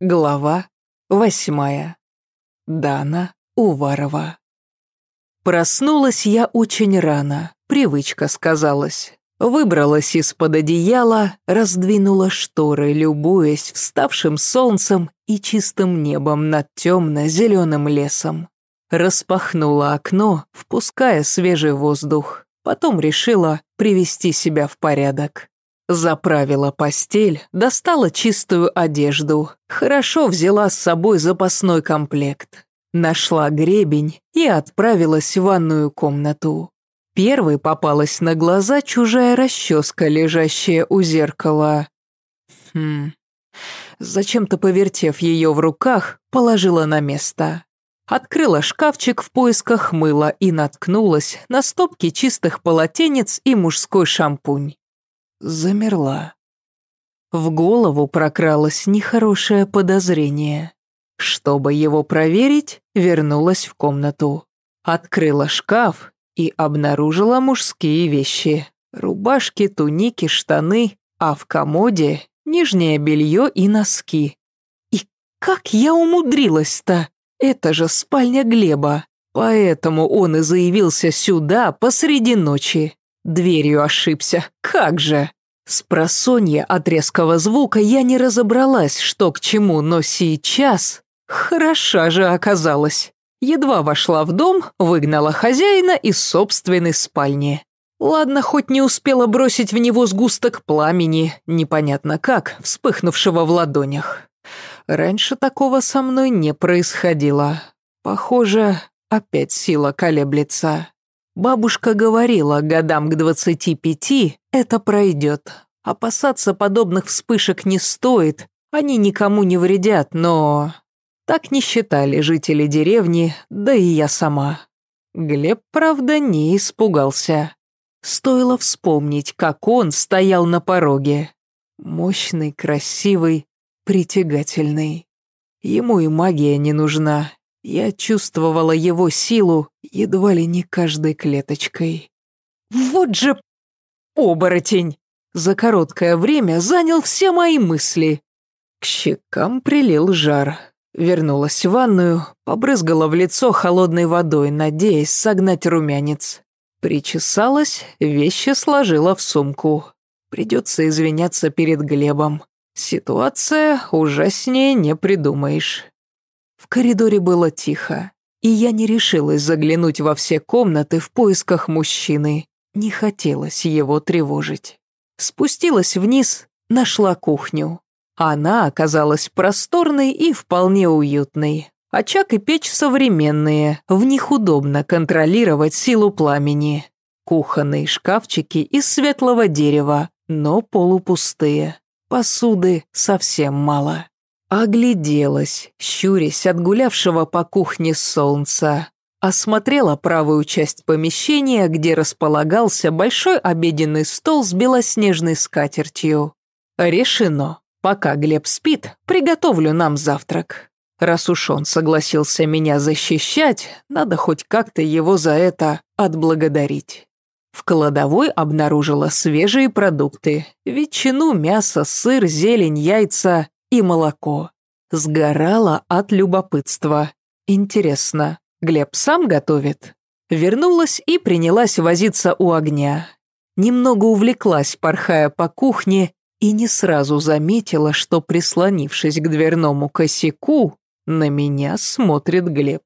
Глава восьмая. Дана Уварова. Проснулась я очень рано, привычка сказалась. Выбралась из-под одеяла, раздвинула шторы, любуясь вставшим солнцем и чистым небом над темно-зеленым лесом. Распахнула окно, впуская свежий воздух. Потом решила привести себя в порядок. Заправила постель, достала чистую одежду, хорошо взяла с собой запасной комплект. Нашла гребень и отправилась в ванную комнату. Первой попалась на глаза чужая расческа, лежащая у зеркала. Хм. Зачем-то повертев ее в руках, положила на место. Открыла шкафчик в поисках мыла и наткнулась на стопки чистых полотенец и мужской шампунь замерла. В голову прокралось нехорошее подозрение. Чтобы его проверить, вернулась в комнату. Открыла шкаф и обнаружила мужские вещи. Рубашки, туники, штаны, а в комоде нижнее белье и носки. И как я умудрилась-то? Это же спальня Глеба. Поэтому он и заявился сюда посреди ночи. Дверью ошибся, как же! С просонья от резкого звука я не разобралась, что к чему, но сейчас... Хороша же оказалась. Едва вошла в дом, выгнала хозяина из собственной спальни. Ладно, хоть не успела бросить в него сгусток пламени, непонятно как, вспыхнувшего в ладонях. Раньше такого со мной не происходило. Похоже, опять сила колеблется. Бабушка говорила, годам к двадцати пяти это пройдет. Опасаться подобных вспышек не стоит, они никому не вредят, но... Так не считали жители деревни, да и я сама. Глеб, правда, не испугался. Стоило вспомнить, как он стоял на пороге. Мощный, красивый, притягательный. Ему и магия не нужна, я чувствовала его силу едва ли не каждой клеточкой. Вот же оборотень! За короткое время занял все мои мысли. К щекам прилил жар. Вернулась в ванную, побрызгала в лицо холодной водой, надеясь согнать румянец. Причесалась, вещи сложила в сумку. Придется извиняться перед Глебом. Ситуация ужаснее не придумаешь. В коридоре было тихо, и я не решилась заглянуть во все комнаты в поисках мужчины. Не хотелось его тревожить. Спустилась вниз, нашла кухню. Она оказалась просторной и вполне уютной. Очаг и печь современные, в них удобно контролировать силу пламени. Кухонные шкафчики из светлого дерева, но полупустые. Посуды совсем мало. Огляделась, щурясь от гулявшего по кухне солнца. Осмотрела правую часть помещения, где располагался большой обеденный стол с белоснежной скатертью. Решено. Пока Глеб спит, приготовлю нам завтрак. Раз уж он согласился меня защищать, надо хоть как-то его за это отблагодарить. В кладовой обнаружила свежие продукты. Ветчину, мясо, сыр, зелень, яйца и молоко. Сгорала от любопытства. Интересно, Глеб сам готовит? Вернулась и принялась возиться у огня. Немного увлеклась, порхая по кухне, и не сразу заметила, что, прислонившись к дверному косяку, на меня смотрит Глеб.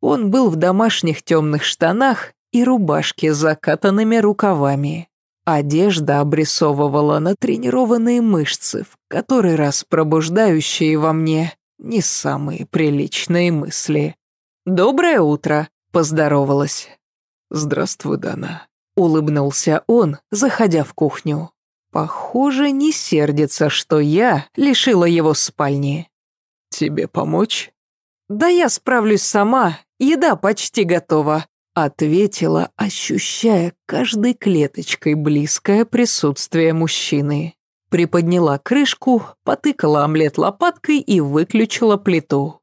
Он был в домашних темных штанах и рубашке с закатанными рукавами. Одежда обрисовывала натренированные мышцы, в который раз пробуждающие во мне не самые приличные мысли. «Доброе утро», — поздоровалась. «Здравствуй, Дана», — улыбнулся он, заходя в кухню. Похоже, не сердится, что я лишила его спальни. «Тебе помочь?» «Да я справлюсь сама, еда почти готова», Ответила, ощущая каждой клеточкой близкое присутствие мужчины. Приподняла крышку, потыкала омлет лопаткой и выключила плиту.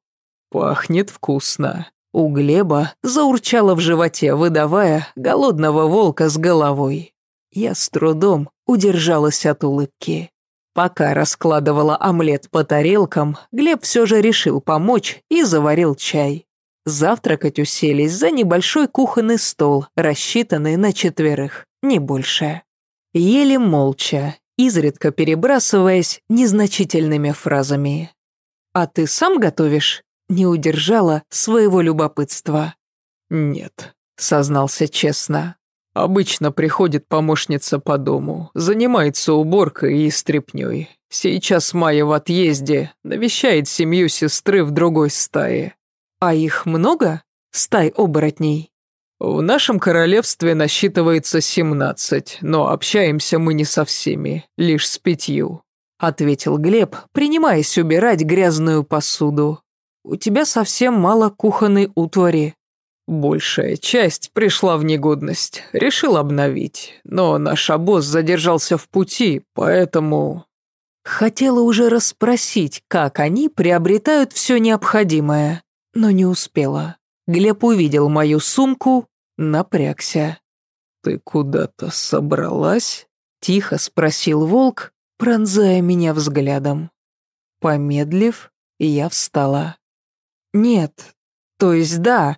«Пахнет вкусно». У Глеба заурчало в животе, выдавая голодного волка с головой. Я с трудом удержалась от улыбки. Пока раскладывала омлет по тарелкам, Глеб все же решил помочь и заварил чай. Завтракать уселись за небольшой кухонный стол, рассчитанный на четверых, не больше. Ели молча, изредка перебрасываясь незначительными фразами. «А ты сам готовишь?» не удержала своего любопытства. «Нет», — сознался честно. «Обычно приходит помощница по дому, занимается уборкой и стряпнёй. Сейчас Майя в отъезде, навещает семью сестры в другой стае». «А их много? Стай оборотней?» «В нашем королевстве насчитывается семнадцать, но общаемся мы не со всеми, лишь с пятью», — ответил Глеб, принимаясь убирать грязную посуду. У тебя совсем мало кухонной утвари». Большая часть пришла в негодность. Решил обновить. Но наш обоз задержался в пути, поэтому... Хотела уже расспросить, как они приобретают все необходимое, но не успела. Глеб увидел мою сумку, напрягся. «Ты куда-то собралась?» — тихо спросил волк, пронзая меня взглядом. Помедлив, я встала. «Нет. То есть да.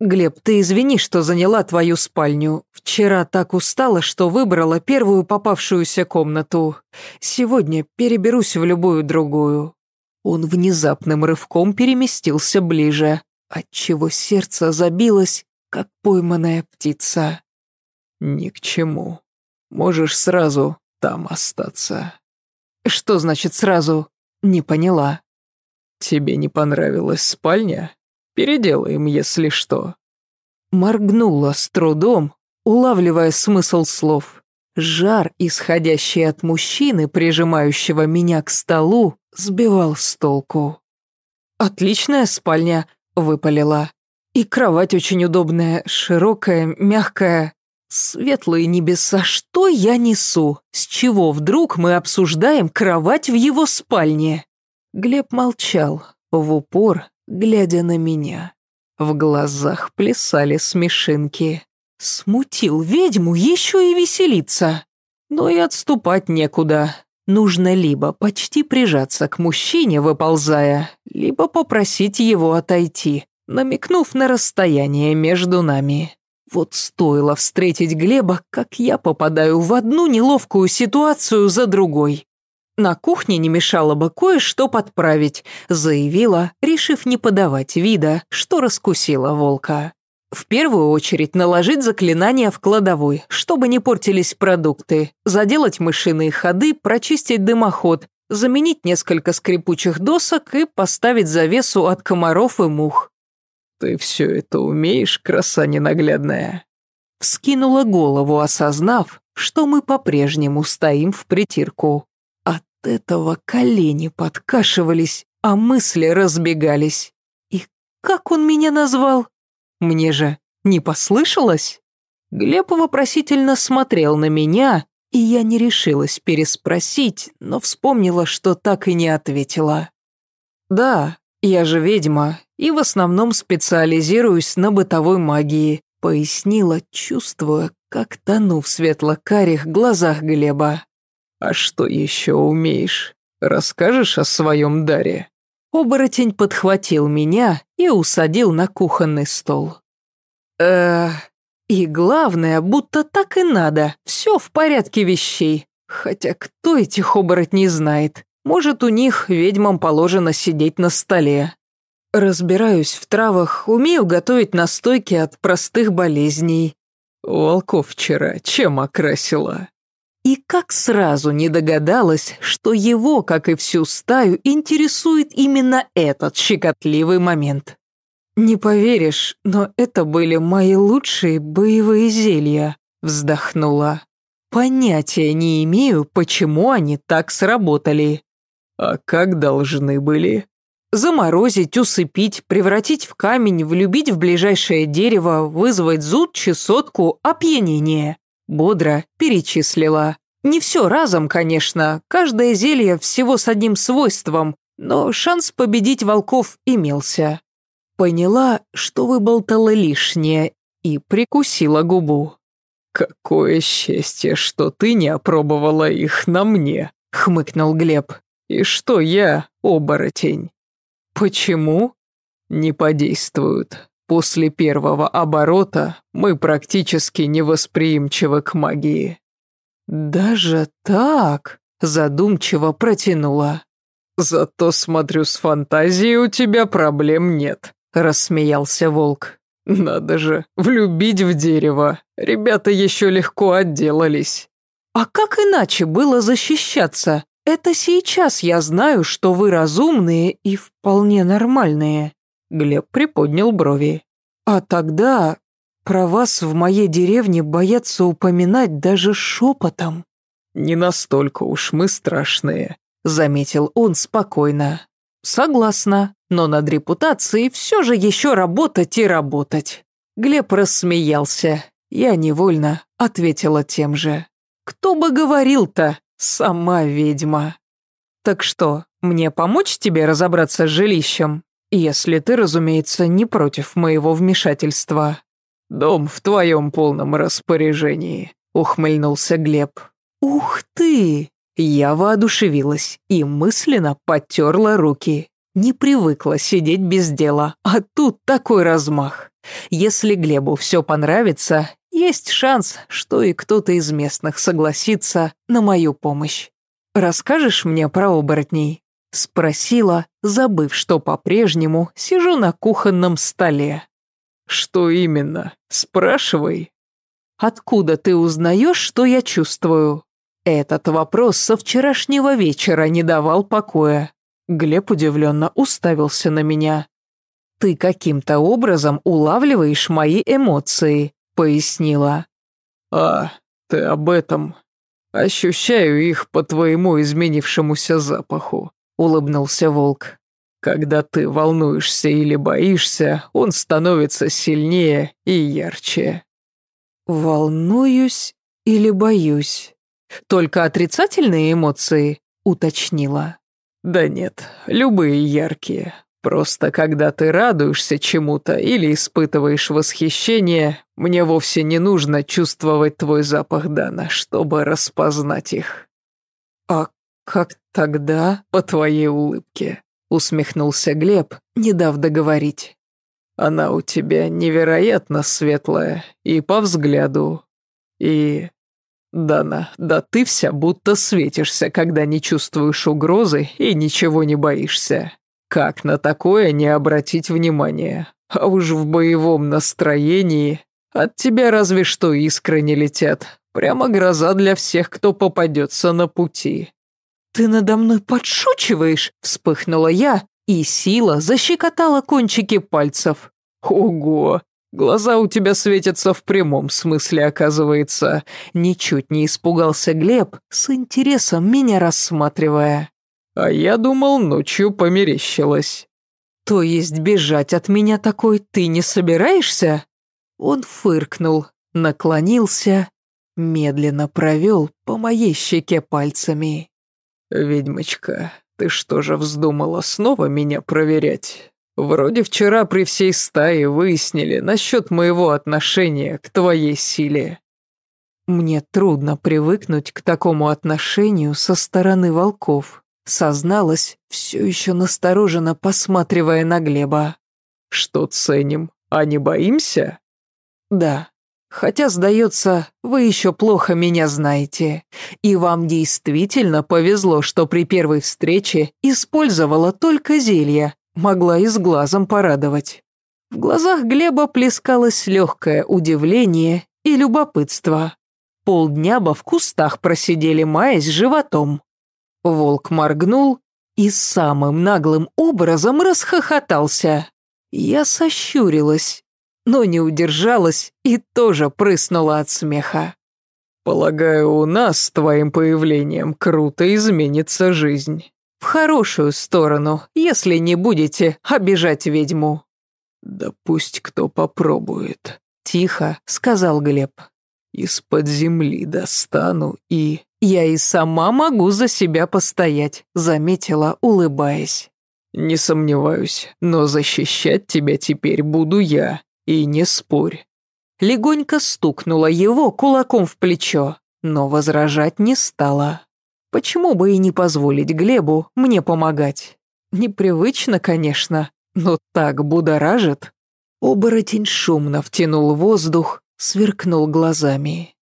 Глеб, ты извини, что заняла твою спальню. Вчера так устала, что выбрала первую попавшуюся комнату. Сегодня переберусь в любую другую». Он внезапным рывком переместился ближе, отчего сердце забилось, как пойманная птица. «Ни к чему. Можешь сразу там остаться». «Что значит сразу?» «Не поняла». «Тебе не понравилась спальня? Переделаем, если что». Моргнула с трудом, улавливая смысл слов. Жар, исходящий от мужчины, прижимающего меня к столу, сбивал с толку. «Отличная спальня», — выпалила. «И кровать очень удобная, широкая, мягкая. Светлые небеса, что я несу? С чего вдруг мы обсуждаем кровать в его спальне?» Глеб молчал, в упор, глядя на меня. В глазах плясали смешинки. Смутил ведьму еще и веселиться. Но и отступать некуда. Нужно либо почти прижаться к мужчине, выползая, либо попросить его отойти, намекнув на расстояние между нами. Вот стоило встретить Глеба, как я попадаю в одну неловкую ситуацию за другой. «На кухне не мешало бы кое-что подправить», заявила, решив не подавать вида, что раскусила волка. В первую очередь наложить заклинания в кладовой, чтобы не портились продукты, заделать мышиные ходы, прочистить дымоход, заменить несколько скрипучих досок и поставить завесу от комаров и мух. «Ты все это умеешь, краса ненаглядная?» Вскинула голову, осознав, что мы по-прежнему стоим в притирку этого колени подкашивались, а мысли разбегались. И как он меня назвал? Мне же не послышалось? Глеб вопросительно смотрел на меня, и я не решилась переспросить, но вспомнила, что так и не ответила. «Да, я же ведьма, и в основном специализируюсь на бытовой магии», пояснила, чувствуя, как тону в светло-карих глазах Глеба. «А что еще умеешь? Расскажешь о своем даре?» Оборотень подхватил меня и усадил на кухонный стол. э И главное, будто так и надо, все в порядке вещей. Хотя кто этих оборотней знает? Может, у них ведьмам положено сидеть на столе. Разбираюсь в травах, умею готовить настойки от простых болезней. Волков вчера чем окрасила? И как сразу не догадалась, что его, как и всю стаю, интересует именно этот щекотливый момент. «Не поверишь, но это были мои лучшие боевые зелья», — вздохнула. «Понятия не имею, почему они так сработали». «А как должны были?» Заморозить, усыпить, превратить в камень, влюбить в ближайшее дерево, вызвать зуд, чесотку, опьянение. Бодро перечислила. Не все разом, конечно, каждое зелье всего с одним свойством, но шанс победить волков имелся. Поняла, что выболтала лишнее, и прикусила губу. «Какое счастье, что ты не опробовала их на мне», хмыкнул Глеб. И что я, оборотень? Почему? Не подействуют. После первого оборота мы практически невосприимчивы к магии. Даже так? Задумчиво протянула. Зато, смотрю, с фантазией у тебя проблем нет, рассмеялся волк. Надо же, влюбить в дерево. Ребята еще легко отделались. А как иначе было защищаться? Это сейчас я знаю, что вы разумные и вполне нормальные. Глеб приподнял брови. А тогда про вас в моей деревне боятся упоминать даже шепотом. Не настолько уж мы страшные, заметил он спокойно. Согласна, но над репутацией все же еще работать и работать. Глеб рассмеялся. Я невольно ответила тем же. Кто бы говорил-то, сама ведьма. Так что, мне помочь тебе разобраться с жилищем? Если ты, разумеется, не против моего вмешательства. Дом в твоем полном распоряжении, ухмыльнулся Глеб. Ух ты! Я воодушевилась и мысленно потерла руки. Не привыкла сидеть без дела, а тут такой размах. Если Глебу все понравится, есть шанс, что и кто-то из местных согласится на мою помощь. Расскажешь мне про оборотней?» Спросила, забыв, что по-прежнему сижу на кухонном столе. «Что именно? Спрашивай». «Откуда ты узнаешь, что я чувствую?» Этот вопрос со вчерашнего вечера не давал покоя. Глеб удивленно уставился на меня. «Ты каким-то образом улавливаешь мои эмоции», — пояснила. «А, ты об этом. Ощущаю их по твоему изменившемуся запаху», — улыбнулся волк. «Когда ты волнуешься или боишься, он становится сильнее и ярче». «Волнуюсь или боюсь?» Только отрицательные эмоции?» — уточнила. «Да нет, любые яркие. Просто когда ты радуешься чему-то или испытываешь восхищение, мне вовсе не нужно чувствовать твой запах Дана, чтобы распознать их». «А как тогда?» «По твоей улыбке», — усмехнулся Глеб, не дав договорить. «Она у тебя невероятно светлая, и по взгляду, и «Дана, да ты вся будто светишься, когда не чувствуешь угрозы и ничего не боишься. Как на такое не обратить внимания? А уж в боевом настроении от тебя разве что искры не летят. Прямо гроза для всех, кто попадется на пути». «Ты надо мной подшучиваешь?» – вспыхнула я, и сила защекотала кончики пальцев. «Ого! Глаза у тебя светятся в прямом смысле, оказывается. Ничуть не испугался Глеб, с интересом меня рассматривая. А я думал, ночью померещилась. То есть бежать от меня такой ты не собираешься? Он фыркнул, наклонился, медленно провел по моей щеке пальцами. «Ведьмочка, ты что же вздумала снова меня проверять? Вроде вчера при всей стае выяснили насчет моего отношения к твоей силе. Мне трудно привыкнуть к такому отношению со стороны волков. Созналась, все еще настороженно посматривая на Глеба. Что ценим, а не боимся? Да. Хотя, сдается, вы еще плохо меня знаете. И вам действительно повезло, что при первой встрече использовала только зелья, могла и с глазом порадовать. В глазах Глеба плескалось легкое удивление и любопытство. Полдня бы в кустах просидели, маясь животом. Волк моргнул и самым наглым образом расхохотался. Я сощурилась, но не удержалась и тоже прыснула от смеха. «Полагаю, у нас с твоим появлением круто изменится жизнь». В хорошую сторону, если не будете обижать ведьму». «Да пусть кто попробует», — тихо сказал Глеб. «Из-под земли достану и...» «Я и сама могу за себя постоять», — заметила, улыбаясь. «Не сомневаюсь, но защищать тебя теперь буду я, и не спорь». Легонько стукнула его кулаком в плечо, но возражать не стала. Почему бы и не позволить Глебу мне помогать? Непривычно, конечно, но так будоражит. Оборотень шумно втянул воздух, сверкнул глазами.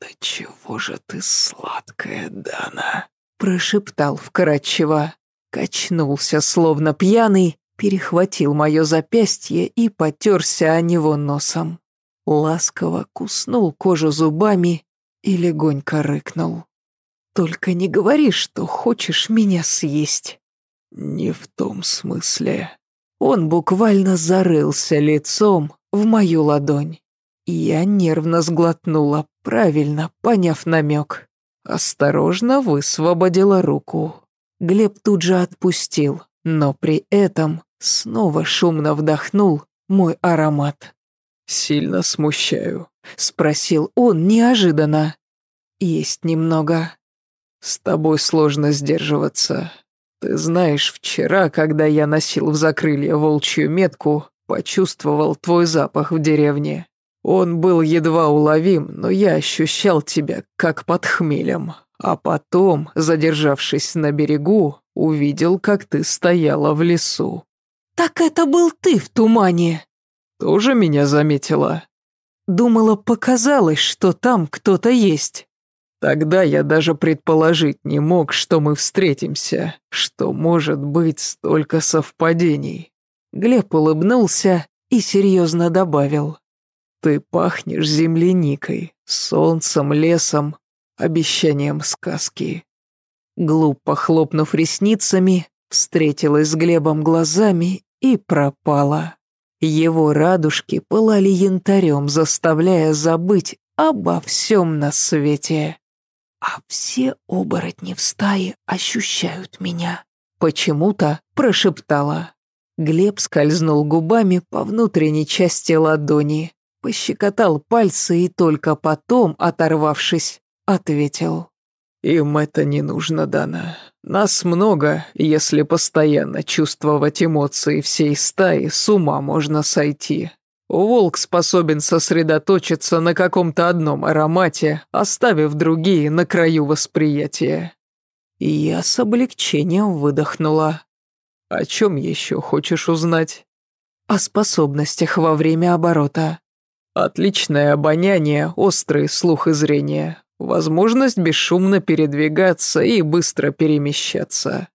«Да чего же ты сладкая, Дана?» Прошептал вкрадчиво, качнулся, словно пьяный, перехватил мое запястье и потерся о него носом. Ласково куснул кожу зубами и легонько рыкнул. «Только не говори, что хочешь меня съесть». «Не в том смысле». Он буквально зарылся лицом в мою ладонь. Я нервно сглотнула, правильно поняв намек. Осторожно высвободила руку. Глеб тут же отпустил, но при этом снова шумно вдохнул мой аромат. «Сильно смущаю?» — спросил он неожиданно. «Есть немного». «С тобой сложно сдерживаться. Ты знаешь, вчера, когда я носил в закрылье волчью метку, почувствовал твой запах в деревне. Он был едва уловим, но я ощущал тебя как под хмелем. А потом, задержавшись на берегу, увидел, как ты стояла в лесу. «Так это был ты в тумане!» «Тоже меня заметила?» «Думала, показалось, что там кто-то есть». Тогда я даже предположить не мог, что мы встретимся, что может быть столько совпадений. Глеб улыбнулся и серьезно добавил. Ты пахнешь земляникой, солнцем, лесом, обещанием сказки. Глупо хлопнув ресницами, встретилась с Глебом глазами и пропала. Его радужки пылали янтарем, заставляя забыть обо всем на свете. А все оборотни в стае ощущают меня. Почему-то прошептала. Глеб скользнул губами по внутренней части ладони, пощекотал пальцы и только потом, оторвавшись, ответил. «Им это не нужно, Дана. Нас много, если постоянно чувствовать эмоции всей стаи, с ума можно сойти. Волк способен сосредоточиться на каком-то одном аромате, оставив другие на краю восприятия. И я с облегчением выдохнула. О чем еще хочешь узнать? О способностях во время оборота. Отличное обоняние, острый слух и зрение, возможность бесшумно передвигаться и быстро перемещаться.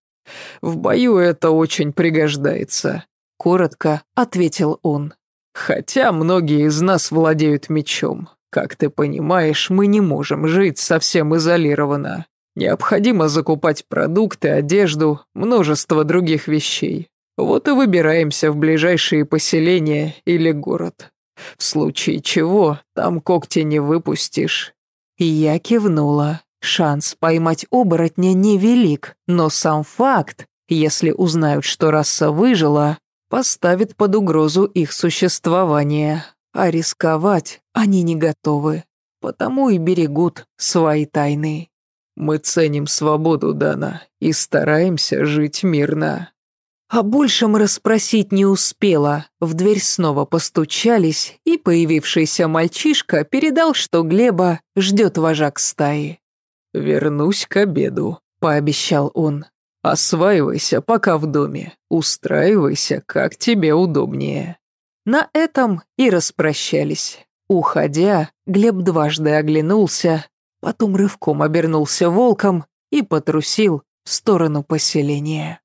В бою это очень пригождается. Коротко ответил он. Хотя многие из нас владеют мечом. Как ты понимаешь, мы не можем жить совсем изолированно. Необходимо закупать продукты, одежду, множество других вещей. Вот и выбираемся в ближайшие поселения или город. В случае чего, там когти не выпустишь. Я кивнула. Шанс поймать оборотня невелик, но сам факт, если узнают, что раса выжила, поставит под угрозу их существование, а рисковать они не готовы, потому и берегут свои тайны. Мы ценим свободу, Дана, и стараемся жить мирно. О большем расспросить не успела. В дверь снова постучались, и появившийся мальчишка передал, что Глеба ждет вожак стаи. «Вернусь к обеду», — пообещал он. Осваивайся пока в доме, устраивайся, как тебе удобнее». На этом и распрощались. Уходя, Глеб дважды оглянулся, потом рывком обернулся волком и потрусил в сторону поселения.